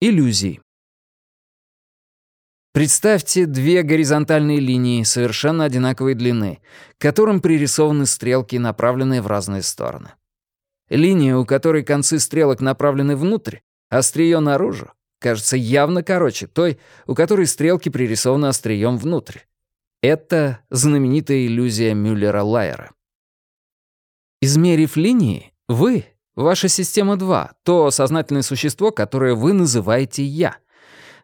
Иллюзии. Представьте две горизонтальные линии совершенно одинаковой длины, к которым пририсованы стрелки, направленные в разные стороны. Линия, у которой концы стрелок направлены внутрь, острие наружу, кажется явно короче той, у которой стрелки пририсованы острием внутрь. Это знаменитая иллюзия Мюллера-Лайера. Измерив линии, вы, ваша система 2, то сознательное существо, которое вы называете «я»,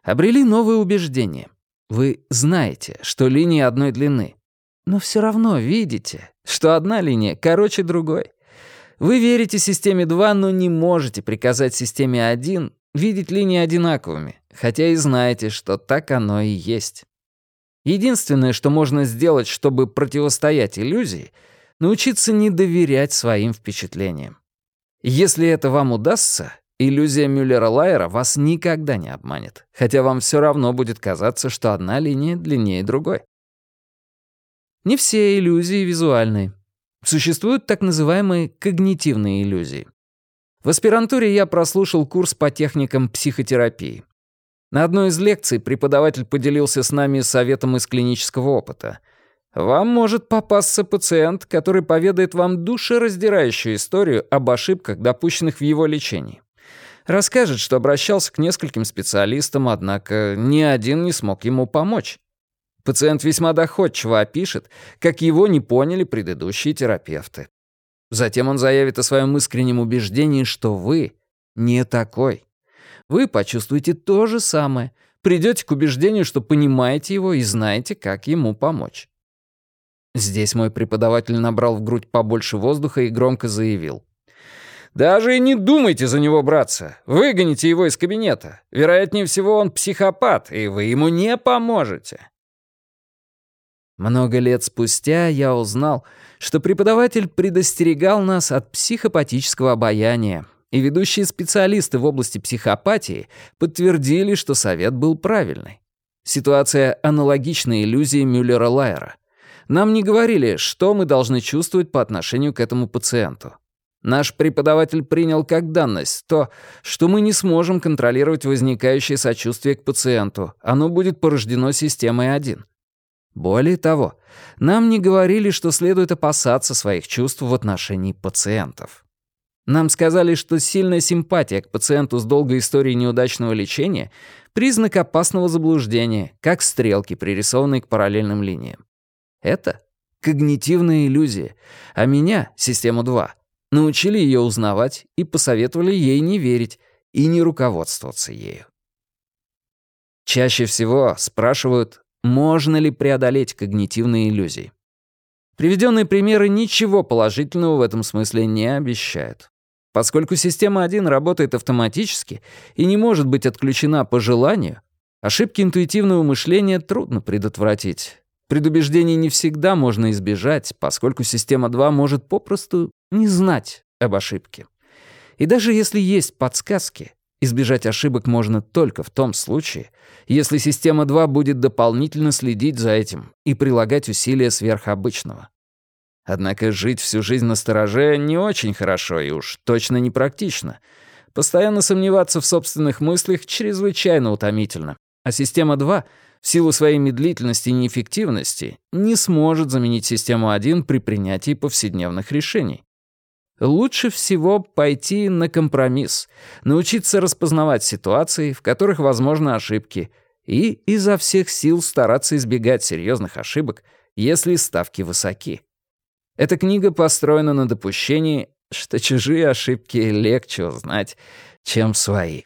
обрели новые убеждения. Вы знаете, что линии одной длины, но все равно видите, что одна линия короче другой. Вы верите системе 2, но не можете приказать системе 1 видеть линии одинаковыми, хотя и знаете, что так оно и есть. Единственное, что можно сделать, чтобы противостоять иллюзии, научиться не доверять своим впечатлениям. Если это вам удастся, иллюзия Мюллера-Лайера вас никогда не обманет, хотя вам все равно будет казаться, что одна линия длиннее другой. Не все иллюзии визуальные. Существуют так называемые когнитивные иллюзии. В аспирантуре я прослушал курс по техникам психотерапии. На одной из лекций преподаватель поделился с нами советом из клинического опыта. Вам может попасться пациент, который поведает вам душераздирающую историю об ошибках, допущенных в его лечении. Расскажет, что обращался к нескольким специалистам, однако ни один не смог ему помочь. Пациент весьма доходчиво опишет, как его не поняли предыдущие терапевты. Затем он заявит о своем искреннем убеждении, что вы не такой. Вы почувствуете то же самое, придете к убеждению, что понимаете его и знаете, как ему помочь. Здесь мой преподаватель набрал в грудь побольше воздуха и громко заявил. «Даже и не думайте за него браться. Выгоните его из кабинета. Вероятнее всего, он психопат, и вы ему не поможете». Много лет спустя я узнал, что преподаватель предостерегал нас от психопатического обаяния, и ведущие специалисты в области психопатии подтвердили, что совет был правильный. Ситуация аналогична иллюзии Мюллера-Лайера. Нам не говорили, что мы должны чувствовать по отношению к этому пациенту. Наш преподаватель принял как данность то, что мы не сможем контролировать возникающее сочувствие к пациенту. Оно будет порождено системой 1. Более того, нам не говорили, что следует опасаться своих чувств в отношении пациентов. Нам сказали, что сильная симпатия к пациенту с долгой историей неудачного лечения — признак опасного заблуждения, как стрелки, пририсованные к параллельным линиям. Это когнитивная иллюзия, а меня, систему 2, научили ее узнавать и посоветовали ей не верить и не руководствоваться ею. Чаще всего спрашивают, можно ли преодолеть когнитивные иллюзии. Приведенные примеры ничего положительного в этом смысле не обещают. Поскольку система 1 работает автоматически и не может быть отключена по желанию, ошибки интуитивного мышления трудно предотвратить. Предубеждений не всегда можно избежать, поскольку система 2 может попросту не знать об ошибке. И даже если есть подсказки, Избежать ошибок можно только в том случае, если система 2 будет дополнительно следить за этим и прилагать усилия сверхобычного. Однако жить всю жизнь на стороже не очень хорошо и уж точно непрактично. Постоянно сомневаться в собственных мыслях чрезвычайно утомительно. А система 2, в силу своей медлительности и неэффективности, не сможет заменить систему 1 при принятии повседневных решений. Лучше всего пойти на компромисс, научиться распознавать ситуации, в которых возможны ошибки, и изо всех сил стараться избегать серьезных ошибок, если ставки высоки. Эта книга построена на допущении, что чужие ошибки легче узнать, чем свои.